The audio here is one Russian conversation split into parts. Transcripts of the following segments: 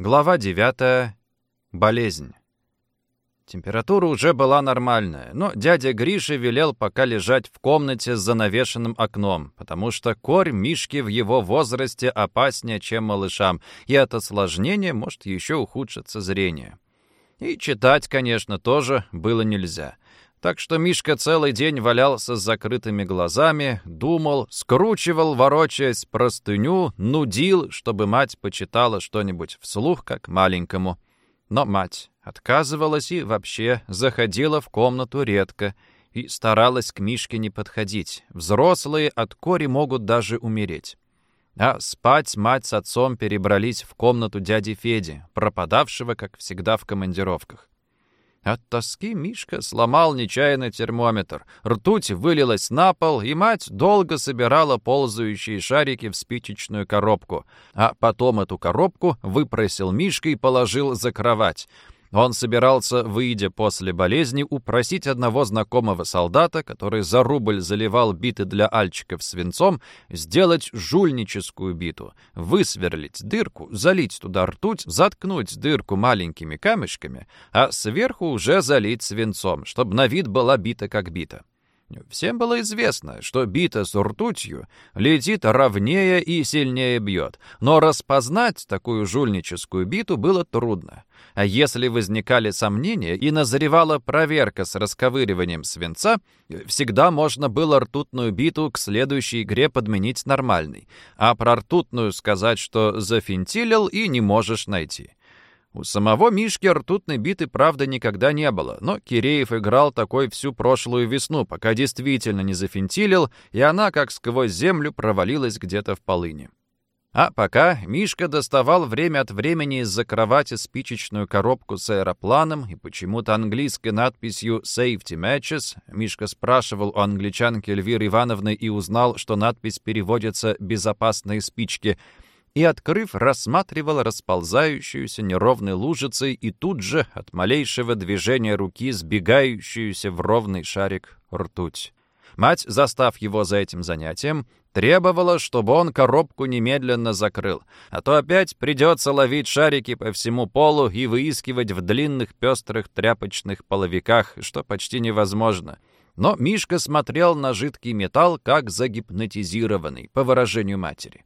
Глава 9. Болезнь. Температура уже была нормальная, но дядя Гриша велел пока лежать в комнате с занавешенным окном, потому что корь Мишки в его возрасте опаснее, чем малышам, и от осложнения может еще ухудшиться зрение. И читать, конечно, тоже было нельзя — так что Мишка целый день валялся с закрытыми глазами, думал, скручивал, ворочаясь простыню, нудил, чтобы мать почитала что-нибудь вслух, как маленькому. Но мать отказывалась и вообще заходила в комнату редко и старалась к Мишке не подходить. Взрослые от кори могут даже умереть. А спать мать с отцом перебрались в комнату дяди Феди, пропадавшего, как всегда, в командировках. От тоски Мишка сломал нечаянно термометр. Ртуть вылилась на пол, и мать долго собирала ползающие шарики в спичечную коробку. А потом эту коробку выпросил Мишка и положил за кровать. Он собирался, выйдя после болезни, упросить одного знакомого солдата, который за рубль заливал биты для альчиков свинцом, сделать жульническую биту, высверлить дырку, залить туда ртуть, заткнуть дырку маленькими камешками, а сверху уже залить свинцом, чтобы на вид была бита как бита. Всем было известно, что бита с ртутью летит ровнее и сильнее бьет, но распознать такую жульническую биту было трудно. А если возникали сомнения и назревала проверка с расковыриванием свинца, всегда можно было ртутную биту к следующей игре подменить нормальной, а про ртутную сказать, что зафинтилил и не можешь найти. У самого Мишки ртутной биты, правда, никогда не было, но Киреев играл такой всю прошлую весну, пока действительно не зафинтилил, и она, как сквозь землю, провалилась где-то в полыне. А пока Мишка доставал время от времени из-за кровати спичечную коробку с аэропланом и почему-то английской надписью «Safety Matches», Мишка спрашивал у англичанки Эльвиры Ивановны и узнал, что надпись переводится «безопасные спички», и, открыв, рассматривал расползающуюся неровной лужицей и тут же от малейшего движения руки сбегающуюся в ровный шарик ртуть. Мать, застав его за этим занятием, требовала, чтобы он коробку немедленно закрыл, а то опять придется ловить шарики по всему полу и выискивать в длинных пестрых тряпочных половиках, что почти невозможно. Но Мишка смотрел на жидкий металл, как загипнотизированный, по выражению матери.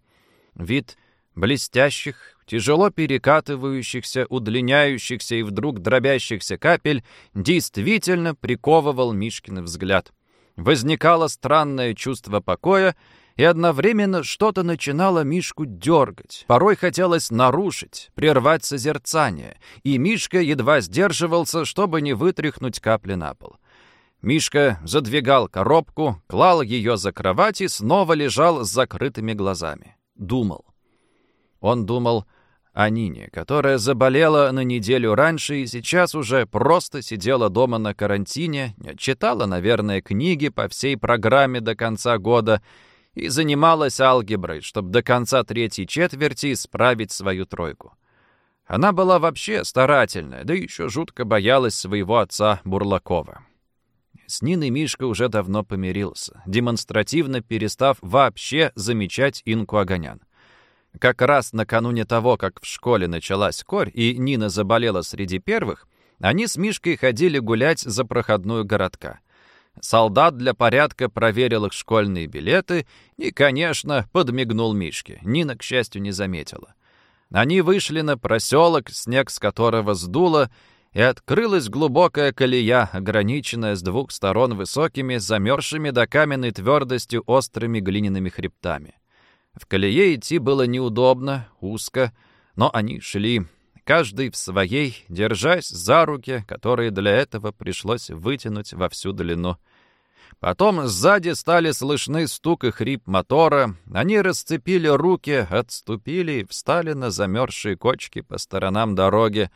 Вид блестящих, тяжело перекатывающихся, удлиняющихся и вдруг дробящихся капель действительно приковывал Мишкин взгляд. Возникало странное чувство покоя, и одновременно что-то начинало Мишку дергать. Порой хотелось нарушить, прервать созерцание, и Мишка едва сдерживался, чтобы не вытряхнуть капли на пол. Мишка задвигал коробку, клал ее за кровать и снова лежал с закрытыми глазами. Думал. Он думал о Нине, которая заболела на неделю раньше и сейчас уже просто сидела дома на карантине, читала, наверное, книги по всей программе до конца года и занималась алгеброй, чтобы до конца третьей четверти исправить свою тройку. Она была вообще старательная, да еще жутко боялась своего отца Бурлакова. С Ниной Мишка уже давно помирился, демонстративно перестав вообще замечать Инку Огонян. Как раз накануне того, как в школе началась корь, и Нина заболела среди первых, они с Мишкой ходили гулять за проходную городка. Солдат для порядка проверил их школьные билеты и, конечно, подмигнул Мишке. Нина, к счастью, не заметила. Они вышли на проселок, снег с которого сдуло, и открылась глубокая колея, ограниченная с двух сторон высокими, замерзшими до каменной твердости острыми глиняными хребтами. В колее идти было неудобно, узко, но они шли, каждый в своей, держась за руки, которые для этого пришлось вытянуть во всю длину. Потом сзади стали слышны стук и хрип мотора. Они расцепили руки, отступили и встали на замерзшие кочки по сторонам дороги,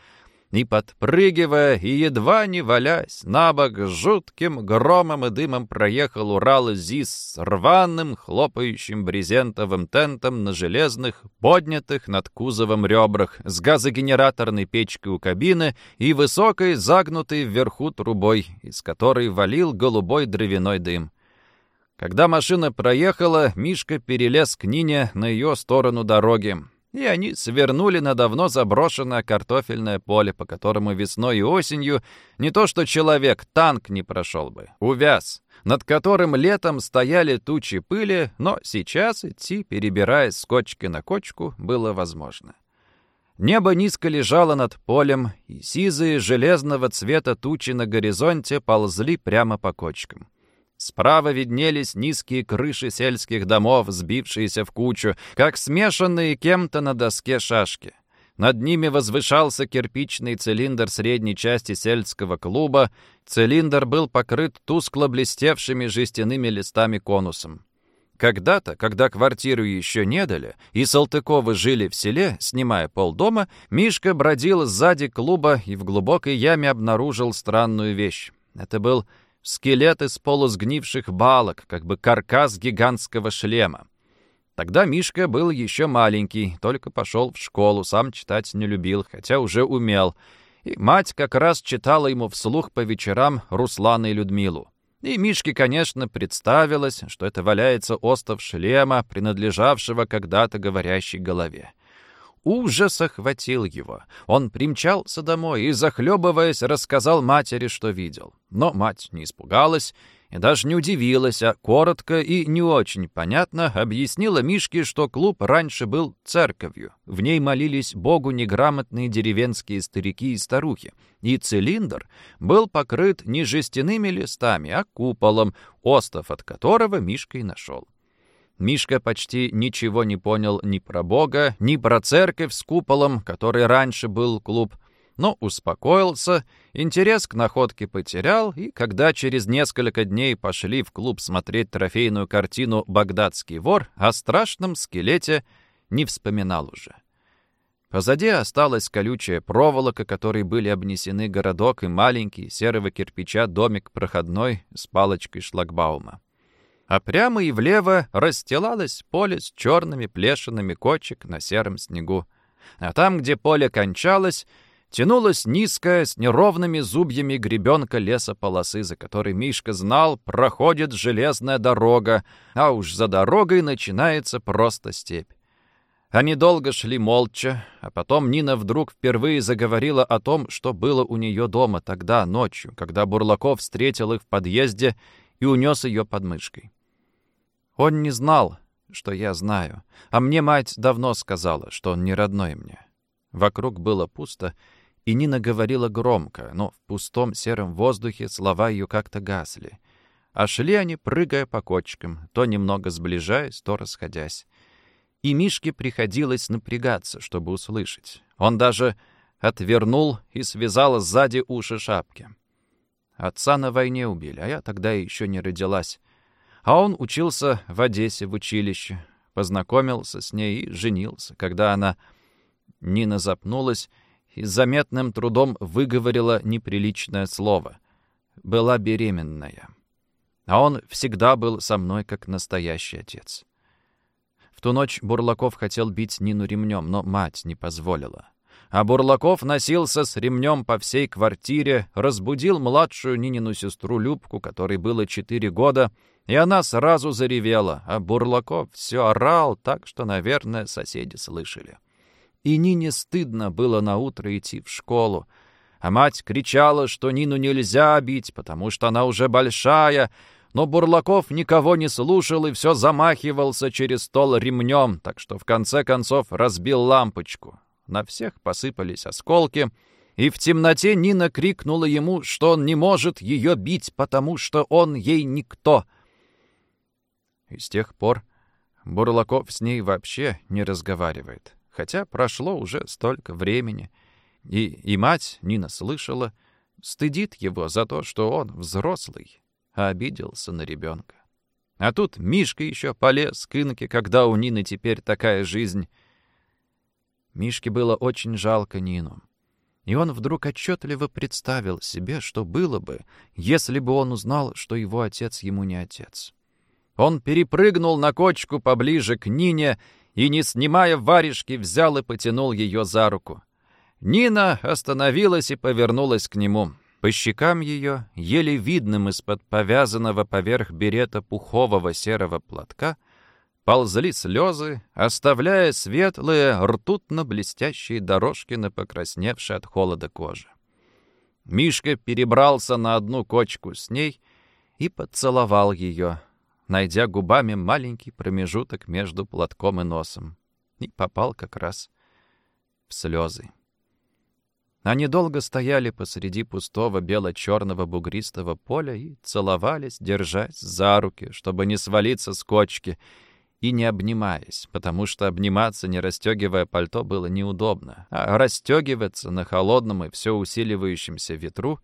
и, подпрыгивая и едва не валясь на бок, с жутким громом и дымом проехал Урал ЗИС с рваным, хлопающим брезентовым тентом на железных, поднятых над кузовом ребрах, с газогенераторной печкой у кабины и высокой, загнутой вверху трубой, из которой валил голубой дровяной дым. Когда машина проехала, Мишка перелез к Нине на ее сторону дороги и они свернули на давно заброшенное картофельное поле, по которому весной и осенью не то что человек, танк не прошел бы, увяз, над которым летом стояли тучи пыли, но сейчас идти, перебирая с кочки на кочку, было возможно. Небо низко лежало над полем, и сизые железного цвета тучи на горизонте ползли прямо по кочкам. Справа виднелись низкие крыши сельских домов, сбившиеся в кучу, как смешанные кем-то на доске шашки. Над ними возвышался кирпичный цилиндр средней части сельского клуба. Цилиндр был покрыт тускло блестевшими жестяными листами конусом. Когда-то, когда квартиру еще не дали, и Салтыковы жили в селе, снимая полдома, Мишка бродил сзади клуба и в глубокой яме обнаружил странную вещь. Это был скелет из полусгнивших балок, как бы каркас гигантского шлема. Тогда Мишка был еще маленький, только пошел в школу, сам читать не любил, хотя уже умел. И мать как раз читала ему вслух по вечерам Руслана и Людмилу. И Мишке, конечно, представилось, что это валяется остов шлема, принадлежавшего когда-то говорящей голове. Ужас охватил его. Он примчался домой и, захлебываясь, рассказал матери, что видел. Но мать не испугалась и даже не удивилась, а коротко и не очень понятно объяснила Мишке, что клуб раньше был церковью. В ней молились Богу неграмотные деревенские старики и старухи. И цилиндр был покрыт не жестяными листами, а куполом, остов от которого Мишка и нашел. Мишка почти ничего не понял ни про Бога, ни про церковь с куполом, который раньше был клуб, но успокоился, интерес к находке потерял, и когда через несколько дней пошли в клуб смотреть трофейную картину «Багдадский вор», о страшном скелете не вспоминал уже. Позади осталась колючая проволока, которой были обнесены городок и маленький серого кирпича домик проходной с палочкой шлагбаума а прямо и влево расстилалось поле с черными плешинами кочек на сером снегу. А там, где поле кончалось, тянулась низкая с неровными зубьями гребенка лесополосы, за которой Мишка знал, проходит железная дорога, а уж за дорогой начинается просто степь. Они долго шли молча, а потом Нина вдруг впервые заговорила о том, что было у нее дома тогда, ночью, когда Бурлаков встретил их в подъезде и унес ее под мышкой. Он не знал, что я знаю, а мне мать давно сказала, что он не родной мне. Вокруг было пусто, и Нина говорила громко, но в пустом сером воздухе слова ее как-то гасли. А шли они, прыгая по кочкам, то немного сближаясь, то расходясь. И Мишке приходилось напрягаться, чтобы услышать. Он даже отвернул и связал сзади уши шапки. Отца на войне убили, а я тогда еще не родилась. А он учился в Одессе в училище, познакомился с ней и женился, когда она... Нина запнулась и с заметным трудом выговорила неприличное слово. Была беременная. А он всегда был со мной как настоящий отец. В ту ночь Бурлаков хотел бить Нину ремнем, но мать не позволила. А Бурлаков носился с ремнем по всей квартире, разбудил младшую Нинину сестру Любку, которой было четыре года, и она сразу заревела, а Бурлаков все орал так, что, наверное, соседи слышали. И Нине стыдно было наутро идти в школу, а мать кричала, что Нину нельзя бить, потому что она уже большая, но Бурлаков никого не слушал и все замахивался через стол ремнем, так что в конце концов разбил лампочку. На всех посыпались осколки, и в темноте Нина крикнула ему, что он не может ее бить, потому что он ей никто — и с тех пор Бурлаков с ней вообще не разговаривает. Хотя прошло уже столько времени. И, и мать, Нина слышала, стыдит его за то, что он взрослый, а обиделся на ребенка. А тут Мишка еще полез к Инке, когда у Нины теперь такая жизнь. Мишке было очень жалко Нину. И он вдруг отчетливо представил себе, что было бы, если бы он узнал, что его отец ему не отец. Он перепрыгнул на кочку поближе к Нине и, не снимая варежки, взял и потянул ее за руку. Нина остановилась и повернулась к нему. По щекам ее, еле видным из-под повязанного поверх берета пухового серого платка, ползли слезы, оставляя светлые, ртутно-блестящие дорожки на покрасневшей от холода коже. Мишка перебрался на одну кочку с ней и поцеловал ее, найдя губами маленький промежуток между платком и носом, и попал как раз в слезы. Они долго стояли посреди пустого бело-черного бугристого поля и целовались, держась за руки, чтобы не свалиться с кочки, и не обнимаясь, потому что обниматься, не расстегивая пальто, было неудобно, а расстегиваться на холодном и все усиливающемся ветру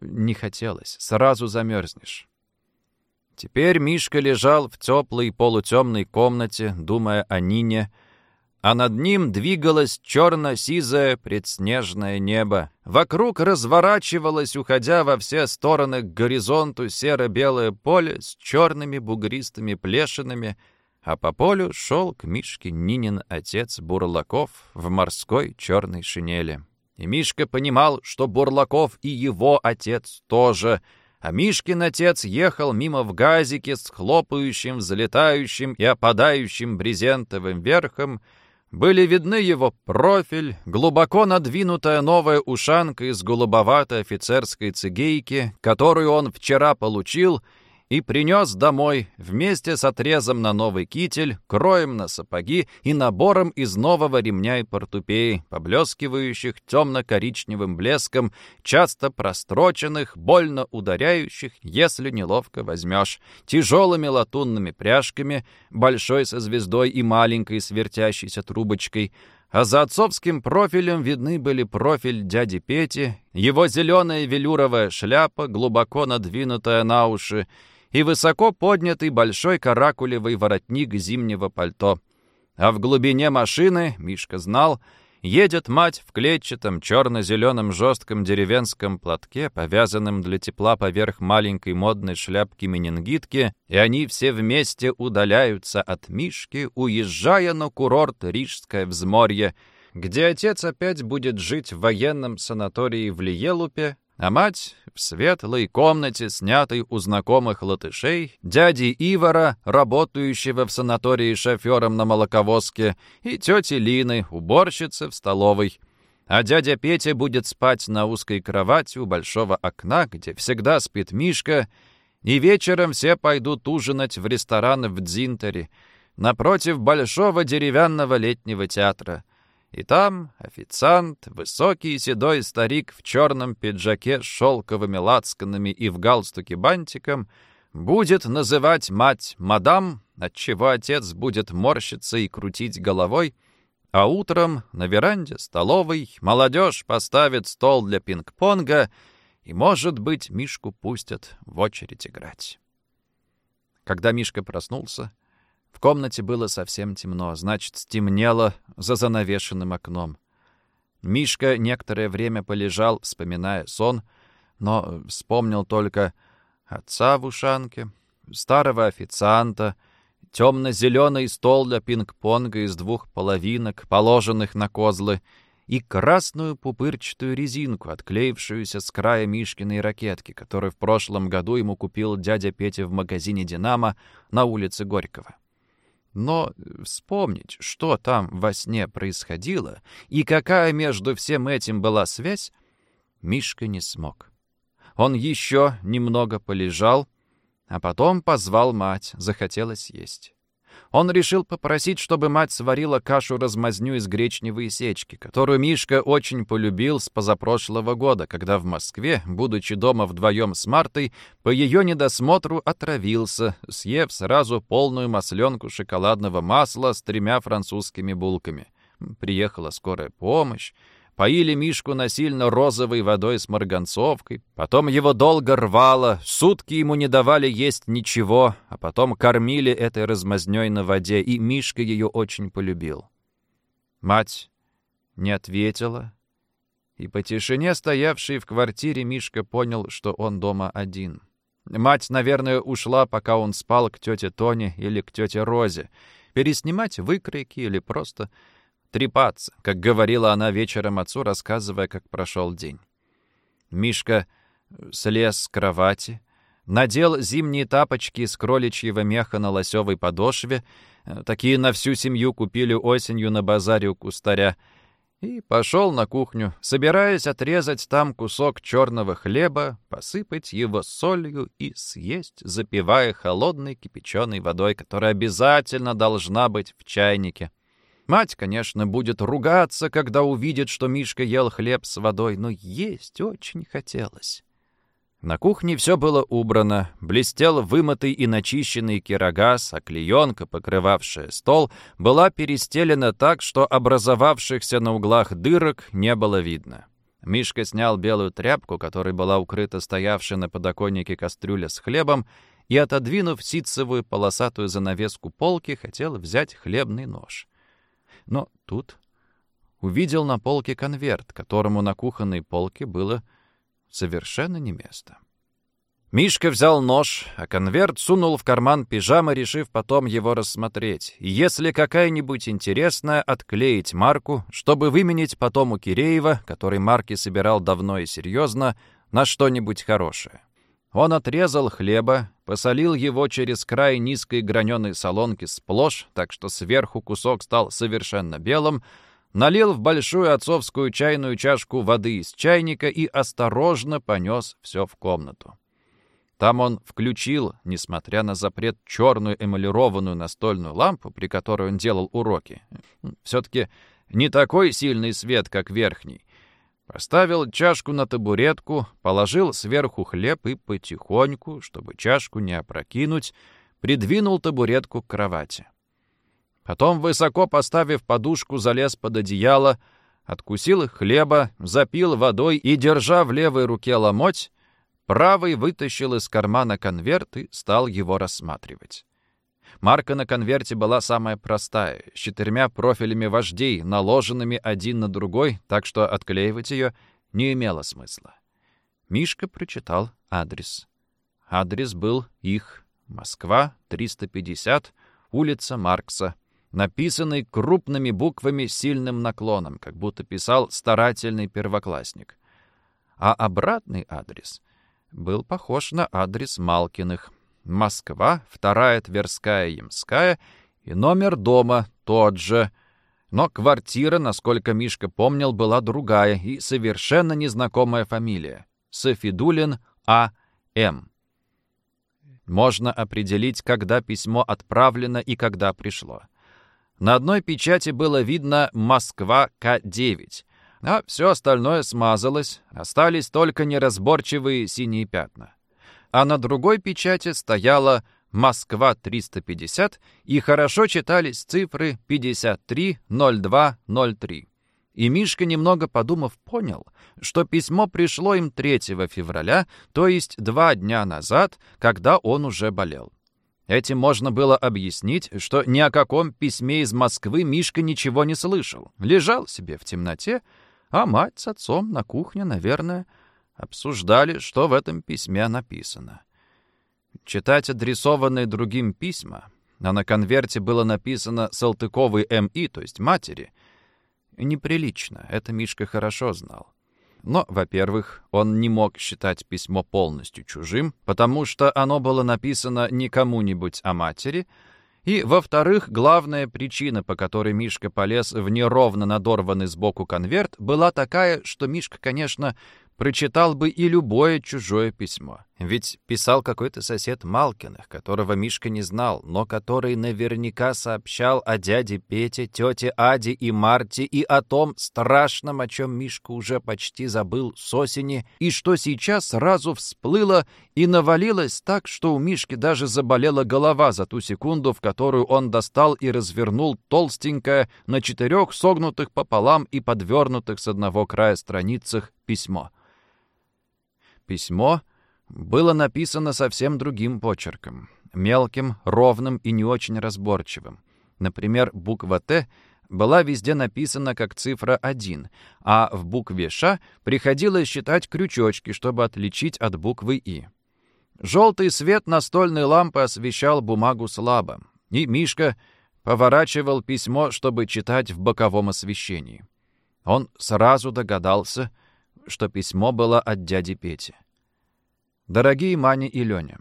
не хотелось, сразу замерзнешь. Теперь Мишка лежал в теплой полутемной комнате, думая о Нине, а над ним двигалось черно-сизое предснежное небо. Вокруг разворачивалось, уходя во все стороны к горизонту серо-белое поле с черными бугристыми плешинами, а по полю шел к Мишке Нинин отец Бурлаков в морской черной шинели. И Мишка понимал, что Бурлаков и его отец тоже — а Мишкин отец ехал мимо в газике с хлопающим, взлетающим и опадающим брезентовым верхом, были видны его профиль, глубоко надвинутая новая ушанка из голубоватой офицерской цигейки, которую он вчера получил — и принес домой вместе с отрезом на новый китель, кроем на сапоги и набором из нового ремня и портупеи, поблескивающих темно-коричневым блеском, часто простроченных, больно ударяющих, если неловко возьмешь, тяжелыми латунными пряжками, большой со звездой и маленькой с вертящейся трубочкой, а за отцовским профилем видны были профиль дяди Пети, его зеленая велюровая шляпа, глубоко надвинутая на уши, и высоко поднятый большой каракулевый воротник зимнего пальто. А в глубине машины, Мишка знал, едет мать в клетчатом черно-зеленом жестком деревенском платке, повязанном для тепла поверх маленькой модной шляпки менингитки, и они все вместе удаляются от Мишки, уезжая на курорт Рижское взморье, где отец опять будет жить в военном санатории в Лиелупе, а мать в светлой комнате, снятой у знакомых латышей, дяди Ивара, работающего в санатории шофером на молоковозке, и тети Лины, уборщицы в столовой. А дядя Петя будет спать на узкой кровати у большого окна, где всегда спит Мишка, и вечером все пойдут ужинать в ресторан в Дзинтере, напротив большого деревянного летнего театра. И там официант, высокий седой старик в черном пиджаке с шелковыми лацканами и в галстуке бантиком, будет называть мать «мадам», отчего отец будет морщиться и крутить головой, а утром на веранде столовой молодежь поставит стол для пинг-понга, и, может быть, Мишку пустят в очередь играть. Когда Мишка проснулся, в комнате было совсем темно, значит, стемнело за занавешенным окном. Мишка некоторое время полежал, вспоминая сон, но вспомнил только отца в ушанке, старого официанта, темно-зеленый стол для пинг-понга из двух половинок, положенных на козлы, и красную пупырчатую резинку, отклеившуюся с края Мишкиной ракетки, которую в прошлом году ему купил дядя Петя в магазине «Динамо» на улице Горького. Но вспомнить, что там во сне происходило и какая между всем этим была связь, Мишка не смог. Он еще немного полежал, а потом позвал мать, захотелось есть он решил попросить, чтобы мать сварила кашу-размазню из гречневой сечки, которую Мишка очень полюбил с позапрошлого года, когда в Москве, будучи дома вдвоем с Мартой, по ее недосмотру отравился, съев сразу полную масленку шоколадного масла с тремя французскими булками. Приехала скорая помощь, Поили Мишку насильно розовой водой с марганцовкой. Потом его долго рвало, сутки ему не давали есть ничего, а потом кормили этой размазнёй на воде, и Мишка ее очень полюбил. Мать не ответила, и по тишине, стоявшей в квартире, Мишка понял, что он дома один. Мать, наверное, ушла, пока он спал к тете Тоне или к тете Розе, переснимать выкройки или просто трепаться, как говорила она вечером отцу, рассказывая, как прошел день. Мишка слез с кровати, надел зимние тапочки с кроличьего меха на лосевой подошве, э, такие на всю семью купили осенью на базаре у кустаря, и пошел на кухню, собираясь отрезать там кусок черного хлеба, посыпать его солью и съесть, запивая холодной кипяченой водой, которая обязательно должна быть в чайнике. Мать, конечно, будет ругаться, когда увидит, что Мишка ел хлеб с водой, но есть очень хотелось. На кухне все было убрано, блестел вымытый и начищенный кирогаз, а клеенка, покрывавшая стол, была перестелена так, что образовавшихся на углах дырок не было видно. Мишка снял белую тряпку, которой была укрыта стоявшая на подоконнике кастрюля с хлебом, и, отодвинув ситцевую полосатую занавеску полки, хотел взять хлебный нож. Но тут увидел на полке конверт, которому на кухонной полке было совершенно не место. Мишка взял нож, а конверт сунул в карман пижамы, решив потом его рассмотреть. Если какая-нибудь интересная, отклеить марку, чтобы выменить потом у Киреева, который марки собирал давно и серьезно, на что-нибудь хорошее. Он отрезал хлеба, посолил его через край низкой граненой солонки сплошь, так что сверху кусок стал совершенно белым, налил в большую отцовскую чайную чашку воды из чайника и осторожно понес все в комнату. Там он включил, несмотря на запрет, черную эмалированную настольную лампу, при которой он делал уроки. Все-таки не такой сильный свет, как верхний. Поставил чашку на табуретку, положил сверху хлеб и потихоньку, чтобы чашку не опрокинуть, придвинул табуретку к кровати. Потом, высоко поставив подушку, залез под одеяло, откусил хлеба, запил водой и, держа в левой руке ломоть, правый вытащил из кармана конверт и стал его рассматривать. Марка на конверте была самая простая, с четырьмя профилями вождей, наложенными один на другой, так что отклеивать ее не имело смысла. Мишка прочитал адрес. Адрес был их. Москва, 350, улица Маркса, написанный крупными буквами сильным наклоном, как будто писал старательный первоклассник. А обратный адрес был похож на адрес Малкиных. Москва, вторая Тверская Ямская и номер дома тот же. Но квартира, насколько Мишка помнил, была другая и совершенно незнакомая фамилия. Софидулин А.М. Можно определить, когда письмо отправлено и когда пришло. На одной печати было видно «Москва К-9», а все остальное смазалось, остались только неразборчивые синие пятна. А на другой печати стояла «Москва 350» и хорошо читались цифры 530203. И Мишка, немного подумав, понял, что письмо пришло им 3 февраля, то есть два дня назад, когда он уже болел. Этим можно было объяснить, что ни о каком письме из Москвы Мишка ничего не слышал. Лежал себе в темноте, а мать с отцом на кухне, наверное, обсуждали, что в этом письме написано. Читать адресованные другим письма, а на конверте было написано «Салтыковой М.И., то есть матери», неприлично, это Мишка хорошо знал. Но, во-первых, он не мог считать письмо полностью чужим, потому что оно было написано не кому-нибудь, а матери, и, во-вторых, главная причина, по которой Мишка полез в неровно надорванный сбоку конверт, была такая, что Мишка, конечно, прочитал бы и любое чужое письмо. Ведь писал какой-то сосед Малкиных, которого Мишка не знал, но который наверняка сообщал о дяде Пете, тете Аде и Марте и о том страшном, о чем Мишка уже почти забыл с осени, и что сейчас сразу всплыло и навалилось так, что у Мишки даже заболела голова за ту секунду, в которую он достал и развернул толстенькое на четырех согнутых пополам и подвернутых с одного края страницах письмо. Письмо было написано совсем другим почерком. Мелким, ровным и не очень разборчивым. Например, буква «Т» была везде написана как цифра 1, а в букве «Ш» приходилось считать крючочки, чтобы отличить от буквы «И». Желтый свет настольной лампы освещал бумагу слабо, и Мишка поворачивал письмо, чтобы читать в боковом освещении. Он сразу догадался, что письмо было от дяди Пети. «Дорогие Маня и Леня,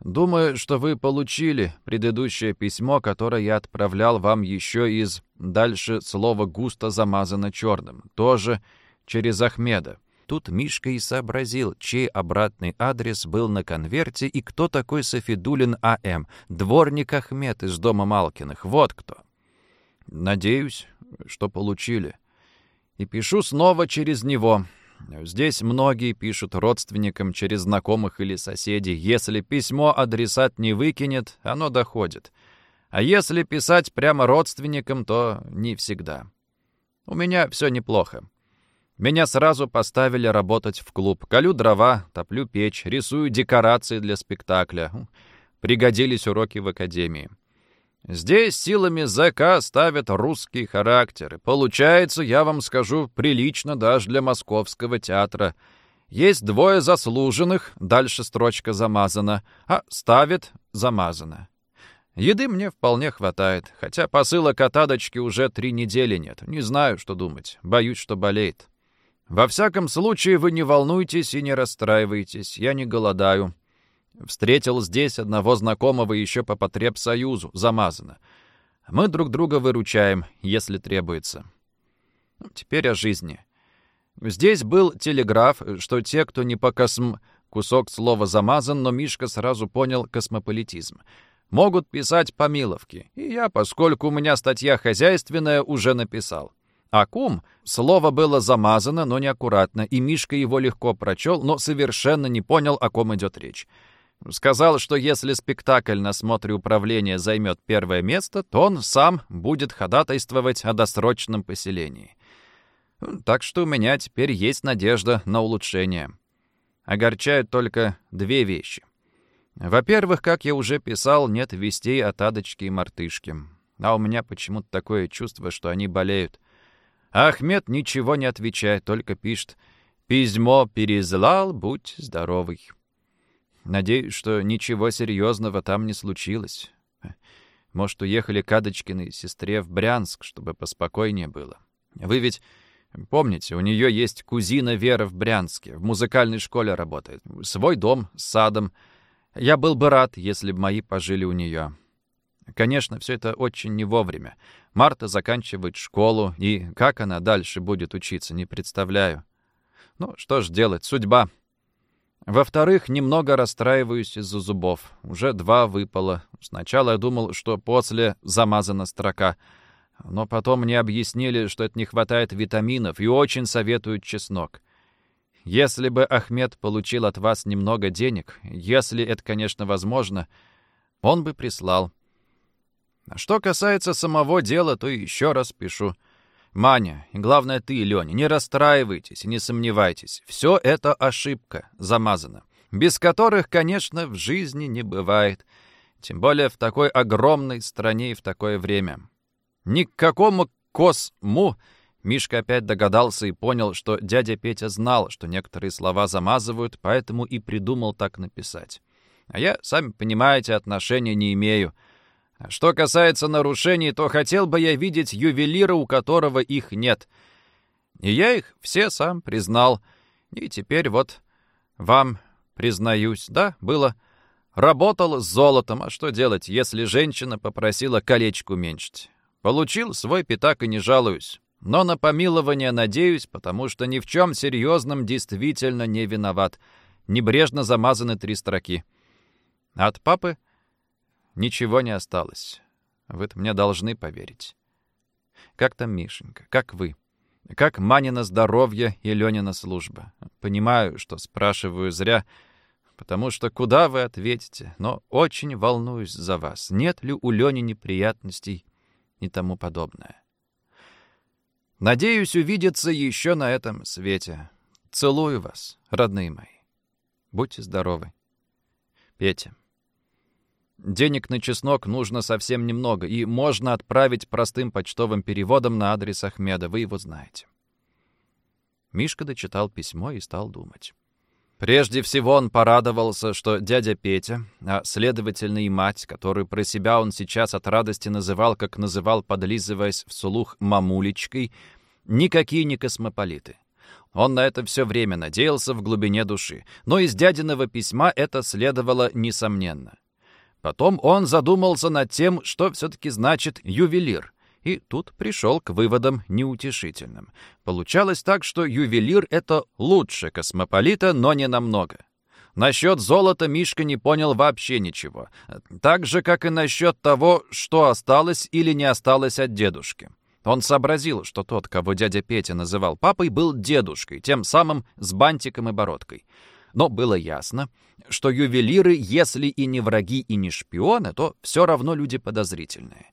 Думаю, что вы получили предыдущее письмо, которое я отправлял вам еще из... Дальше слово густо замазано черным. Тоже через Ахмеда. Тут Мишка и сообразил, чей обратный адрес был на конверте и кто такой Софидулин А.М. Дворник Ахмед из дома Малкиных. Вот кто. Надеюсь, что получили. И пишу снова через него. Здесь многие пишут родственникам через знакомых или соседей. Если письмо адресат не выкинет, оно доходит. А если писать прямо родственникам, то не всегда. У меня все неплохо. Меня сразу поставили работать в клуб. Колю дрова, топлю печь, рисую декорации для спектакля. Пригодились уроки в академии. Здесь силами ЗК ставят русский характер. И получается, я вам скажу, прилично даже для московского театра. Есть двое заслуженных, дальше строчка замазана, а ставит замазано. Еды мне вполне хватает, хотя посылок от Адочки уже три недели нет. Не знаю, что думать, боюсь, что болеет. Во всяком случае, вы не волнуйтесь и не расстраивайтесь, я не голодаю. Встретил здесь одного знакомого еще по потребсоюзу, замазано. Мы друг друга выручаем, если требуется. Ну, теперь о жизни. Здесь был телеграф, что те, кто не по косм... Кусок слова замазан, но Мишка сразу понял космополитизм. Могут писать помиловки. И я, поскольку у меня статья хозяйственная, уже написал. А кум, слово было замазано, но неаккуратно, и Мишка его легко прочел, но совершенно не понял, о ком идет речь. Сказал, что если спектакль на смотре управления займет первое место, то он сам будет ходатайствовать о досрочном поселении. Так что у меня теперь есть надежда на улучшение. Огорчают только две вещи. Во-первых, как я уже писал, нет вестей от Адочки и Мартышки. А у меня почему-то такое чувство, что они болеют. А Ахмед ничего не отвечает, только пишет «Письмо перезлал, будь здоровый». Надеюсь, что ничего серьезного там не случилось. Может, уехали Кадочкины сестре в Брянск, чтобы поспокойнее было. Вы ведь помните, у нее есть кузина Вера в Брянске, в музыкальной школе работает. Свой дом с садом. Я был бы рад, если бы мои пожили у нее. Конечно, все это очень не вовремя. Марта заканчивает школу, и как она дальше будет учиться, не представляю. Ну, что ж делать, судьба. Во-вторых, немного расстраиваюсь из-за зубов. Уже два выпало. Сначала я думал, что после замазана строка. Но потом мне объяснили, что это не хватает витаминов, и очень советуют чеснок. Если бы Ахмед получил от вас немного денег, если это, конечно, возможно, он бы прислал. А что касается самого дела, то еще раз пишу. Маня, и главное ты, Леня, не расстраивайтесь и не сомневайтесь. Все это ошибка, замазано. Без которых, конечно, в жизни не бывает. Тем более в такой огромной стране и в такое время. Ни к какому косму Мишка опять догадался и понял, что дядя Петя знал, что некоторые слова замазывают, поэтому и придумал так написать. А я, сами понимаете, отношения не имею — что касается нарушений, то хотел бы я видеть ювелира, у которого их нет. И я их все сам признал. И теперь вот вам признаюсь. Да, было. Работал с золотом, а что делать, если женщина попросила колечку уменьшить? Получил свой пятак и не жалуюсь. Но на помилование надеюсь, потому что ни в чем серьезном действительно не виноват. Небрежно замазаны три строки. От папы Ничего не осталось. Вы мне должны поверить. Как там Мишенька? Как вы? Как Манина здоровье и Ленина служба? Понимаю, что спрашиваю зря, потому что куда вы ответите, но очень волнуюсь за вас. Нет ли у Лени неприятностей и тому подобное? Надеюсь увидеться еще на этом свете. Целую вас, родные мои. Будьте здоровы. Петя. Денег на чеснок нужно совсем немного, и можно отправить простым почтовым переводом на адрес Ахмеда, вы его знаете. Мишка дочитал письмо и стал думать. Прежде всего он порадовался, что дядя Петя, а следовательно и мать, которую про себя он сейчас от радости называл, как называл, подлизываясь вслух, мамулечкой, никакие не космополиты. Он на это все время надеялся в глубине души, но из дядиного письма это следовало несомненно. Потом он задумался над тем, что все-таки значит «ювелир», и тут пришел к выводам неутешительным. Получалось так, что ювелир — это лучше космополита, но не намного. Насчет золота Мишка не понял вообще ничего. Так же, как и насчет того, что осталось или не осталось от дедушки. Он сообразил, что тот, кого дядя Петя называл папой, был дедушкой, тем самым с бантиком и бородкой. Но было ясно, что ювелиры, если и не враги, и не шпионы, то все равно люди подозрительные.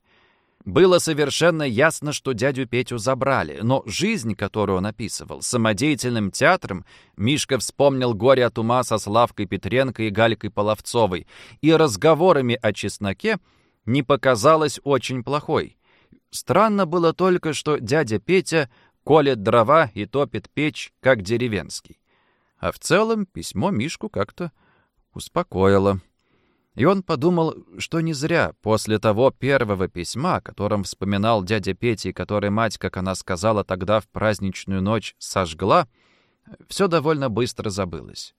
Было совершенно ясно, что дядю Петю забрали, но жизнь, которую он описывал, самодеятельным театром, Мишка вспомнил горе от ума со Славкой Петренко и Галькой Половцовой, и разговорами о чесноке не показалась очень плохой. Странно было только, что дядя Петя колет дрова и топит печь, как деревенский. А в целом письмо Мишку как-то успокоило. И он подумал, что не зря после того первого письма, которым вспоминал дядя Петя, и который мать, как она сказала тогда в праздничную ночь, сожгла, все довольно быстро забылось.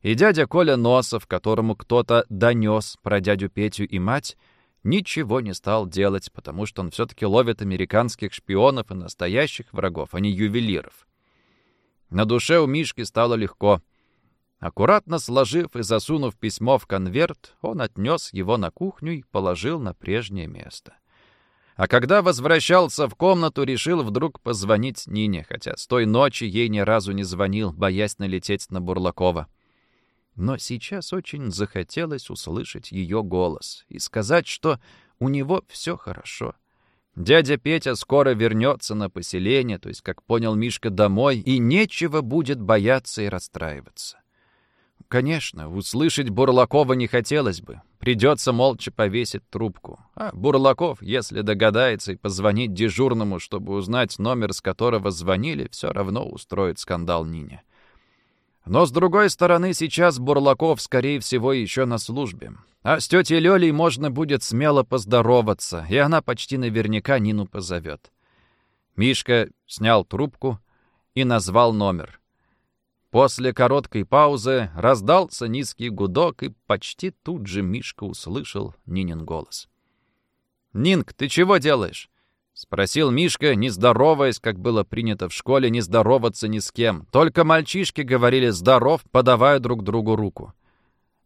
И дядя Коля Носов, которому кто-то донес про дядю Петю и мать, ничего не стал делать, потому что он все-таки ловит американских шпионов и настоящих врагов, а не ювелиров. На душе у Мишки стало легко — Аккуратно сложив и засунув письмо в конверт, он отнес его на кухню и положил на прежнее место. А когда возвращался в комнату, решил вдруг позвонить Нине, хотя с той ночи ей ни разу не звонил, боясь налететь на Бурлакова. Но сейчас очень захотелось услышать ее голос и сказать, что у него все хорошо. Дядя Петя скоро вернется на поселение, то есть, как понял Мишка, домой, и нечего будет бояться и расстраиваться. Конечно, услышать Бурлакова не хотелось бы. Придется молча повесить трубку. А Бурлаков, если догадается и позвонить дежурному, чтобы узнать номер, с которого звонили, все равно устроит скандал Нине. Но, с другой стороны, сейчас Бурлаков, скорее всего, еще на службе. А с тетей Лёлей можно будет смело поздороваться, и она почти наверняка Нину позовет. Мишка снял трубку и назвал номер. После короткой паузы раздался низкий гудок, и почти тут же Мишка услышал Нинин голос. «Нинк, ты чего делаешь?» — спросил Мишка, не здороваясь, как было принято в школе, не здороваться ни с кем. Только мальчишки говорили «здоров», подавая друг другу руку.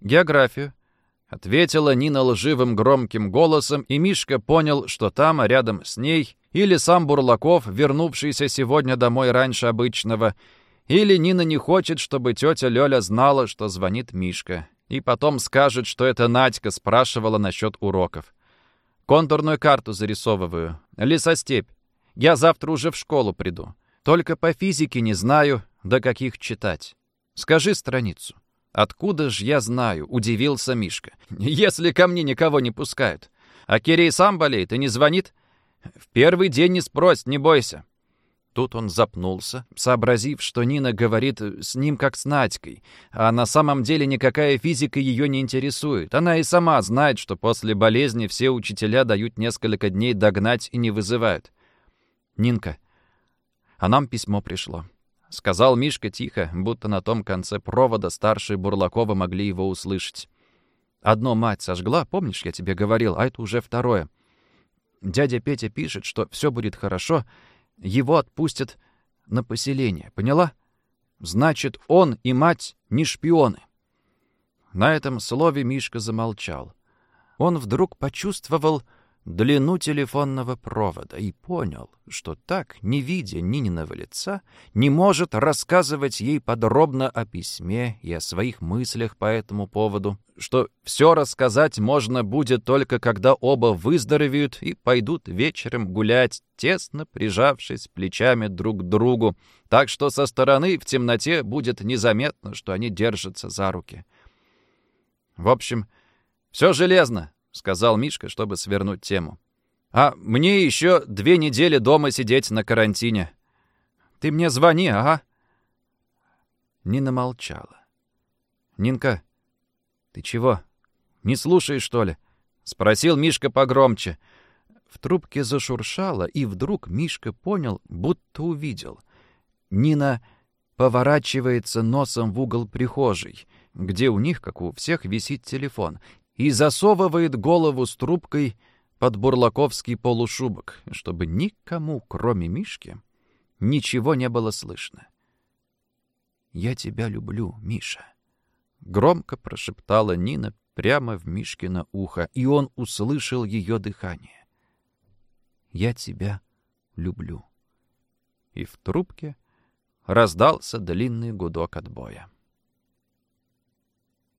«Географию», — ответила Нина лживым громким голосом, и Мишка понял, что там, рядом с ней, или сам Бурлаков, вернувшийся сегодня домой раньше обычного, — или Нина не хочет, чтобы тетя Лёля знала, что звонит Мишка. И потом скажет, что это Надька спрашивала насчет уроков. Контурную карту зарисовываю. Лесостепь. Я завтра уже в школу приду. Только по физике не знаю, до каких читать. Скажи страницу. Откуда ж я знаю, удивился Мишка. Если ко мне никого не пускают. А Кирей сам болеет и не звонит? В первый день не спросит, не бойся. Тут он запнулся, сообразив, что Нина говорит с ним как с Надькой, а на самом деле никакая физика ее не интересует. Она и сама знает, что после болезни все учителя дают несколько дней догнать и не вызывают. «Нинка, а нам письмо пришло», — сказал Мишка тихо, будто на том конце провода старшие Бурлакова могли его услышать. «Одно мать сожгла, помнишь, я тебе говорил, а это уже второе. Дядя Петя пишет, что все будет хорошо, — его отпустят на поселение. Поняла? Значит, он и мать не шпионы. На этом слове Мишка замолчал. Он вдруг почувствовал длину телефонного провода и понял, что так, не видя Нининого лица, не может рассказывать ей подробно о письме и о своих мыслях по этому поводу, что все рассказать можно будет только когда оба выздоровеют и пойдут вечером гулять, тесно прижавшись плечами друг к другу, так что со стороны в темноте будет незаметно, что они держатся за руки. В общем, все железно, — сказал Мишка, чтобы свернуть тему. «А мне еще две недели дома сидеть на карантине. Ты мне звони, ага». Нина молчала. «Нинка, ты чего, не слушаешь, что ли?» — спросил Мишка погромче. В трубке зашуршало, и вдруг Мишка понял, будто увидел. Нина поворачивается носом в угол прихожей, где у них, как у всех, висит телефон, и засовывает голову с трубкой под бурлаковский полушубок, чтобы никому, кроме Мишки, ничего не было слышно. «Я тебя люблю, Миша», — громко прошептала Нина прямо в Мишкино ухо, и он услышал ее дыхание. «Я тебя люблю». И в трубке раздался длинный гудок отбоя.